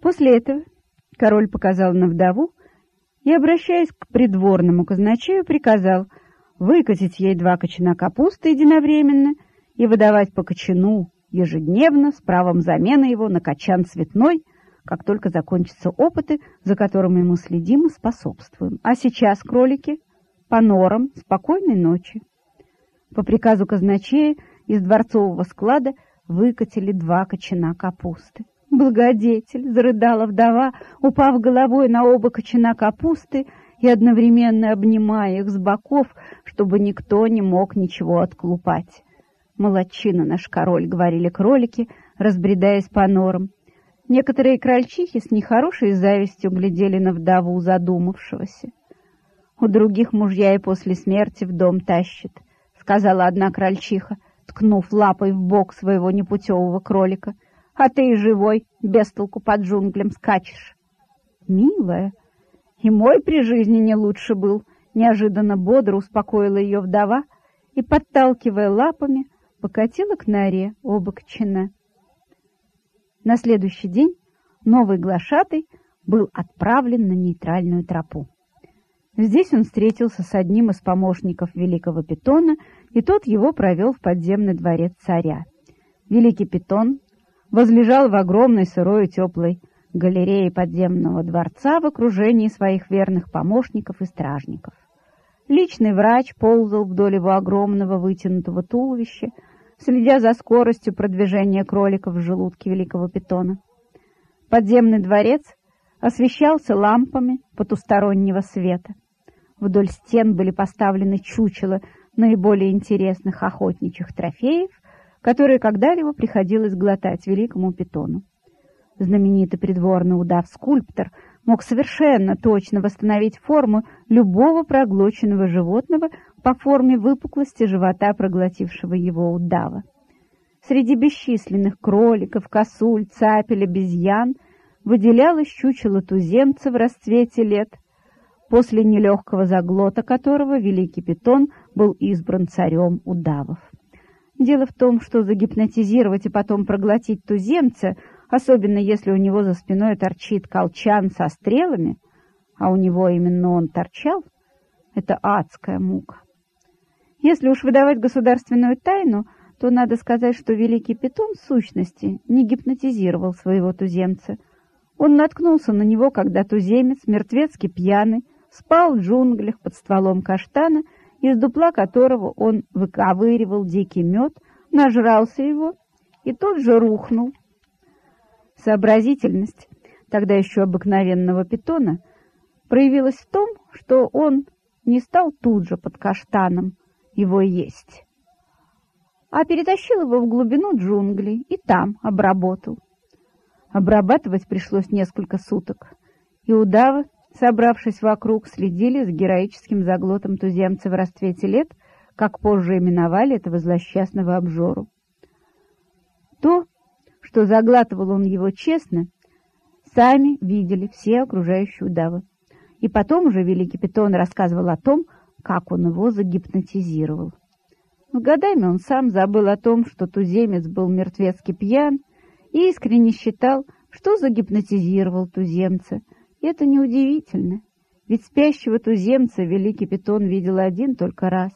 После этого король показал на вдову и, обращаясь к придворному казначею, приказал выкатить ей два кочана капусты единовременно и выдавать по кочану ежедневно с правом замены его на качан цветной, как только закончатся опыты, за которыми мы следим и способствуем. А сейчас, кролики, по норам, спокойной ночи. По приказу казначея из дворцового склада выкатили два кочана капусты. «Благодетель!» — зарыдала вдова, упав головой на оба кочана капусты и одновременно обнимая их с боков, чтобы никто не мог ничего отклупать. «Молодчина наш король!» — говорили кролики, разбредаясь по норам. Некоторые крольчихи с нехорошей завистью глядели на вдову задумавшегося. «У других мужья и после смерти в дом тащит», — сказала одна крольчиха, ткнув лапой в бок своего непутевого кролика. «А ты и живой, без толку под джунглям скачешь». «Милая, и мой при жизни не лучше был», — неожиданно бодро успокоила ее вдова и, подталкивая лапами, покатила к норе оба кочана. На следующий день новый глашатый был отправлен на нейтральную тропу. Здесь он встретился с одним из помощников великого питона, и тот его провел в подземный дворец царя. Великий питон возлежал в огромной сырой и теплой галерее подземного дворца в окружении своих верных помощников и стражников. Личный врач ползал вдоль его огромного вытянутого туловища, следя за скоростью продвижения кроликов в желудке великого питона. Подземный дворец освещался лампами потустороннего света. Вдоль стен были поставлены чучела наиболее интересных охотничьих трофеев, которые когда-либо приходилось глотать великому питону. Знаменитый придворный удав-скульптор мог совершенно точно восстановить форму любого проглоченного животного по форме выпуклости живота проглотившего его удава. Среди бесчисленных кроликов, косуль, цапель, обезьян выделялось чучело туземца в расцвете лет, после нелегкого заглота которого великий питон был избран царем удавов. Дело в том, что загипнотизировать и потом проглотить туземца, особенно если у него за спиной торчит колчан со стрелами, а у него именно он торчал, это адская мука. Если уж выдавать государственную тайну, то надо сказать, что великий питон сущности не гипнотизировал своего туземца. Он наткнулся на него, когда туземец, мертвецки пьяный, спал в джунглях под стволом каштана, из дупла которого он выковыривал дикий мед, нажрался его и тот же рухнул. Сообразительность, тогда еще обыкновенного питона, проявилась в том, что он не стал тут же под каштаном, его есть, а перетащил его в глубину джунглей и там обработал. Обрабатывать пришлось несколько суток, и удавы, собравшись вокруг, следили за героическим заглотом туземца в расцвете лет, как позже именовали этого злосчастного обжору. То, что заглатывал он его честно, сами видели все окружающие удавы. И потом уже великий питон рассказывал о том, как он его загипнотизировал. С годами он сам забыл о том, что туземец был мертвецки пьян, и искренне считал, что загипнотизировал туземца. И это неудивительно, ведь спящего туземца великий питон видел один только раз,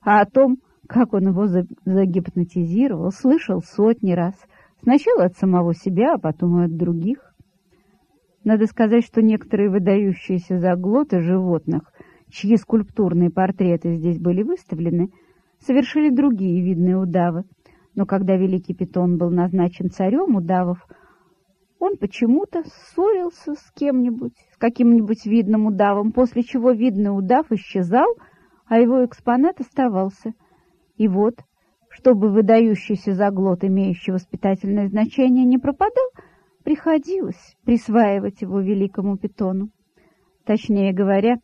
а о том, как он его загипнотизировал, слышал сотни раз, сначала от самого себя, а потом и от других. Надо сказать, что некоторые выдающиеся заглоты животных чьи скульптурные портреты здесь были выставлены, совершили другие видные удавы. Но когда великий питон был назначен царем удавов, он почему-то ссорился с кем-нибудь, с каким-нибудь видным удавом, после чего видный удав исчезал, а его экспонат оставался. И вот, чтобы выдающийся заглот, имеющий воспитательное значение, не пропадал, приходилось присваивать его великому питону. Точнее говоря,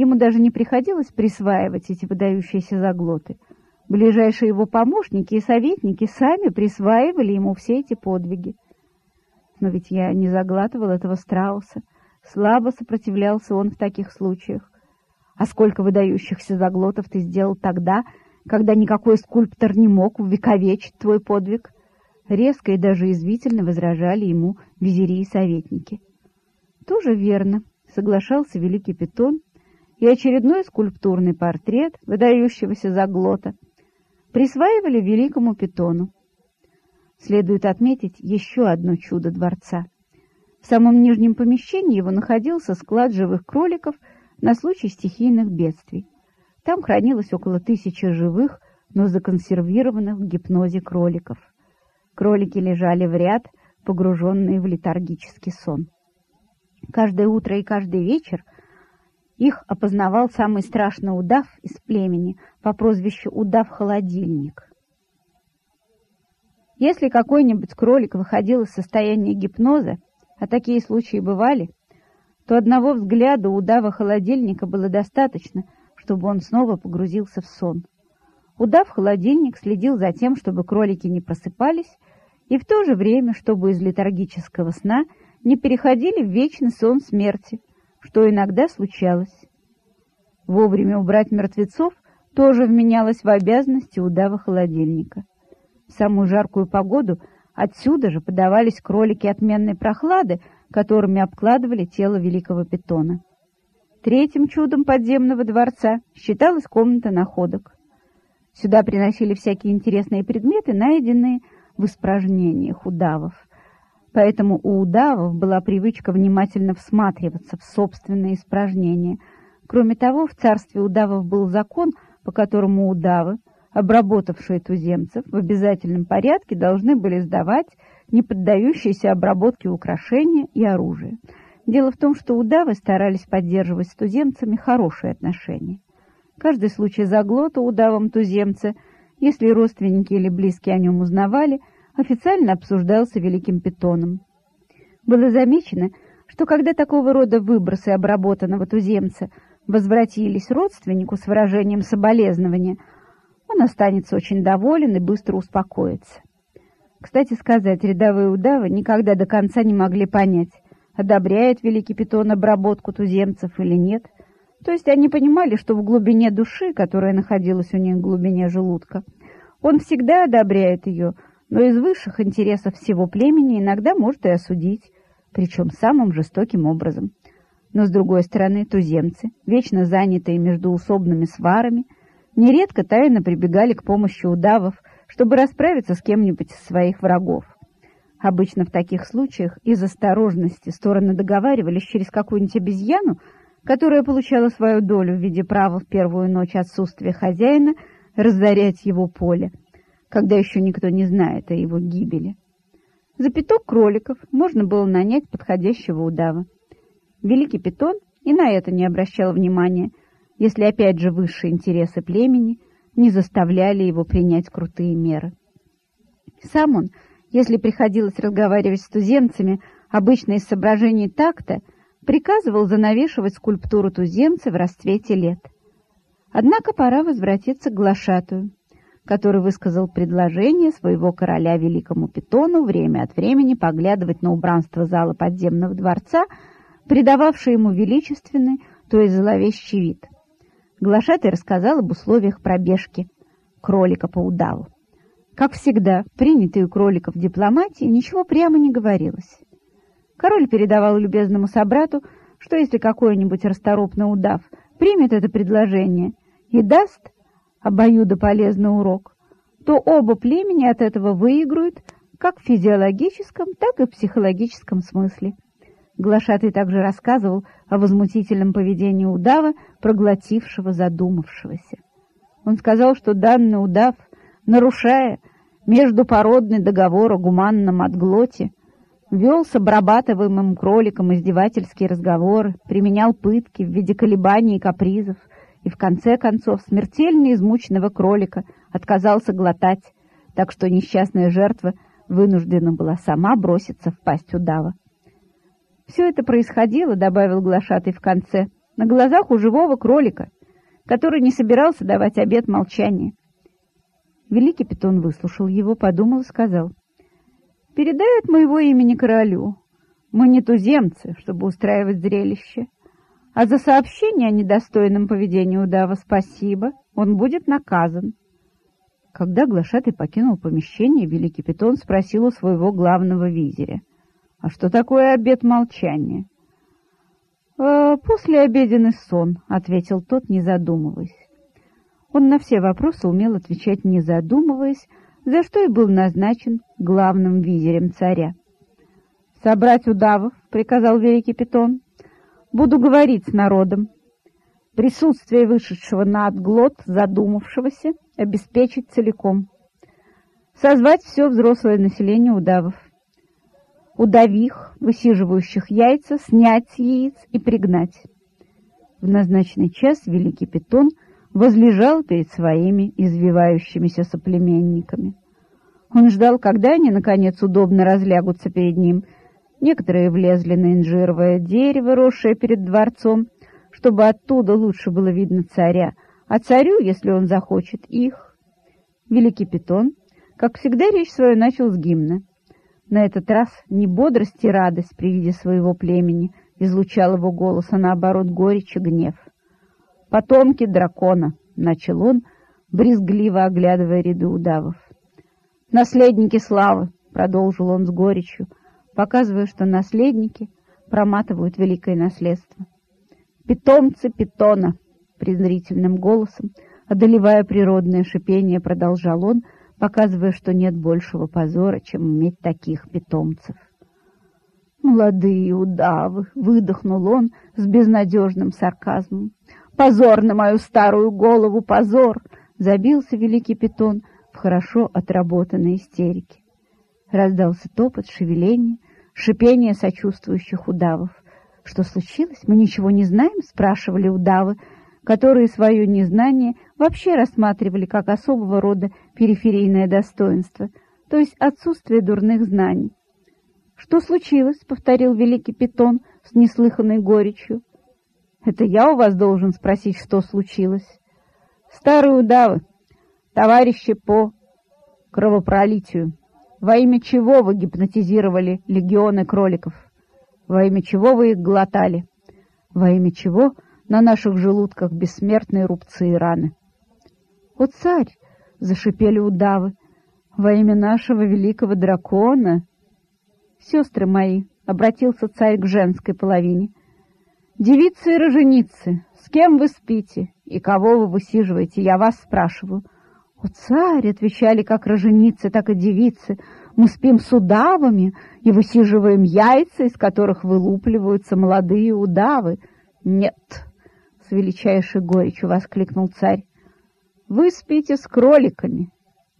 Ему даже не приходилось присваивать эти выдающиеся заглоты. Ближайшие его помощники и советники сами присваивали ему все эти подвиги. Но ведь я не заглатывал этого страуса. Слабо сопротивлялся он в таких случаях. А сколько выдающихся заглотов ты сделал тогда, когда никакой скульптор не мог увековечить твой подвиг? Резко и даже извительно возражали ему визири и советники. «Тоже верно», — соглашался великий питон, и очередной скульптурный портрет выдающегося заглота присваивали великому питону. Следует отметить еще одно чудо дворца. В самом нижнем помещении его находился склад живых кроликов на случай стихийных бедствий. Там хранилось около тысячи живых, но законсервированных в гипнозе кроликов. Кролики лежали в ряд, погруженные в летаргический сон. Каждое утро и каждый вечер их опознавал самый страшный удав из племени по прозвищу удав-холодильник. Если какой-нибудь кролик выходил из состояния гипноза, а такие случаи бывали, то одного взгляда удава-холодильника было достаточно, чтобы он снова погрузился в сон. Удав-холодильник следил за тем, чтобы кролики не просыпались, и в то же время, чтобы из летаргического сна не переходили в вечный сон смерти, что иногда случалось. Вовремя убрать мертвецов тоже вменялось в обязанности удава холодильника. В самую жаркую погоду отсюда же подавались кролики отменной прохлады, которыми обкладывали тело великого питона. Третьим чудом подземного дворца считалась комната находок. Сюда приносили всякие интересные предметы, найденные в испражнениях удавов. Поэтому у удавов была привычка внимательно всматриваться в собственные испражнения. Кроме того, в царстве удавов был закон, по которому удавы, обработавшие туземцев, в обязательном порядке должны были сдавать не поддающиеся обработке украшения и оружие. Дело в том, что удавы старались поддерживать с туземцами хорошие отношения. Каждый случай заглота удавом туземца, если родственники или близкие о нем узнавали – официально обсуждался Великим Питоном. Было замечено, что когда такого рода выбросы обработанного туземца возвратились родственнику с выражением соболезнования, он останется очень доволен и быстро успокоится. Кстати сказать, рядовые удавы никогда до конца не могли понять, одобряет Великий Питон обработку туземцев или нет. То есть они понимали, что в глубине души, которая находилась у них в глубине желудка, он всегда одобряет ее – но из высших интересов всего племени иногда может и осудить, причем самым жестоким образом. Но, с другой стороны, туземцы, вечно занятые междуусобными сварами, нередко тайно прибегали к помощи удавов, чтобы расправиться с кем-нибудь из своих врагов. Обычно в таких случаях из осторожности стороны договаривались через какую-нибудь обезьяну, которая получала свою долю в виде права в первую ночь отсутствия хозяина разорять его поле – когда еще никто не знает о его гибели. За пяток кроликов можно было нанять подходящего удава. Великий питон и на это не обращал внимания, если опять же высшие интересы племени не заставляли его принять крутые меры. Сам он, если приходилось разговаривать с туземцами, обычно из соображений такта, приказывал занавешивать скульптуру туземца в расцвете лет. Однако пора возвратиться к глашатую который высказал предложение своего короля великому питону время от времени поглядывать на убранство зала подземного дворца, придававшее ему величественный, то есть зловещий вид. Глашатый рассказал об условиях пробежки кролика по удаву. Как всегда, принятой у кроликов дипломатии ничего прямо не говорилось. Король передавал любезному собрату, что если какой-нибудь расторопный удав примет это предложение и даст обоюдополезный урок, то оба племени от этого выиграют как в физиологическом, так и в психологическом смысле. Глашатый также рассказывал о возмутительном поведении удава, проглотившего задумавшегося. Он сказал, что данный удав, нарушая междупородный договор о гуманном отглоте, вел с обрабатываемым кроликом издевательские разговоры, применял пытки в виде колебаний и капризов, и в конце концов смертельно измученного кролика отказался глотать, так что несчастная жертва вынуждена была сама броситься в пасть удава. Все это происходило, добавил глашатый в конце, на глазах у живого кролика, который не собирался давать обет молчания. Великий питон выслушал его, подумал и сказал, «Передай от моего имени королю. Мы не туземцы, чтобы устраивать зрелище. А за сообщение о недостойном поведении удава спасибо, он будет наказан. Когда глашатый покинул помещение, великий питон спросил у своего главного визиря. «А что такое обед молчания?» «Э, «После обеденный сон», — ответил тот, не задумываясь. Он на все вопросы умел отвечать, не задумываясь, за что и был назначен главным визирем царя. «Собрать удавов», — приказал великий питон. «Буду говорить с народом. Присутствие вышедшего на отглот, задумавшегося, обеспечить целиком. Созвать все взрослое население удавов. Удавих, высиживающих яйца, снять яиц и пригнать. В назначенный час великий питон возлежал перед своими извивающимися соплеменниками. Он ждал, когда они, наконец, удобно разлягутся перед ним. Некоторые влезли на инжировое дерево, росшее перед дворцом, чтобы оттуда лучше было видно царя, а царю, если он захочет, их. Великий питон, как всегда, речь свою начал с гимна. На этот раз не бодрость и радость при виде своего племени излучал его голос, а наоборот горечь и гнев. «Потомки дракона», — начал он, брезгливо оглядывая ряды удавов. «Наследники славы», — продолжил он с горечью, показывая, что наследники проматывают великое наследство. «Питомцы питона», презрительным голосом, одолевая природное шипение, продолжал он, показывая, что нет большего позора, чем иметь таких питомцев. «Молодые удавы!» — выдохнул он с безнадежным сарказмом. «Позор на мою старую голову, позор!» — забился великий питон в хорошо отработанной истерике. Раздался топот, шевеление, шипение сочувствующих удавов. «Что случилось? Мы ничего не знаем?» — спрашивали удавы, которые свое незнание вообще рассматривали как особого рода периферийное достоинство, то есть отсутствие дурных знаний. «Что случилось?» — повторил великий питон с неслыханной горечью. «Это я у вас должен спросить, что случилось?» «Старые удавы, товарищи по кровопролитию, во имя чего вы гипнотизировали легионы кроликов? Во имя чего вы их глотали? Во имя чего на наших желудках бессмертные рубцы и раны. «О, царь!» — зашипели удавы. «Во имя нашего великого дракона!» «Сестры мои!» — обратился царь к женской половине. «Девицы и роженицы, с кем вы спите и кого вы высиживаете, я вас спрашиваю». «О, царь!» — отвечали как роженицы, так и девицы. «Мы спим с удавами и высиживаем яйца, из которых вылупливаются молодые удавы». «Нет!» Величайшей горечью воскликнул царь. «Вы спите с кроликами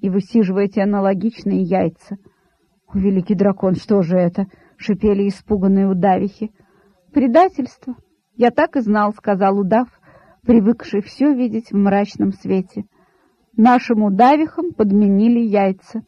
и высиживаете аналогичные яйца». «О, великий дракон, что же это?» — шипели испуганные удавихи. «Предательство! Я так и знал», — сказал удав, привыкший все видеть в мрачном свете. «Нашим удавихам подменили яйца».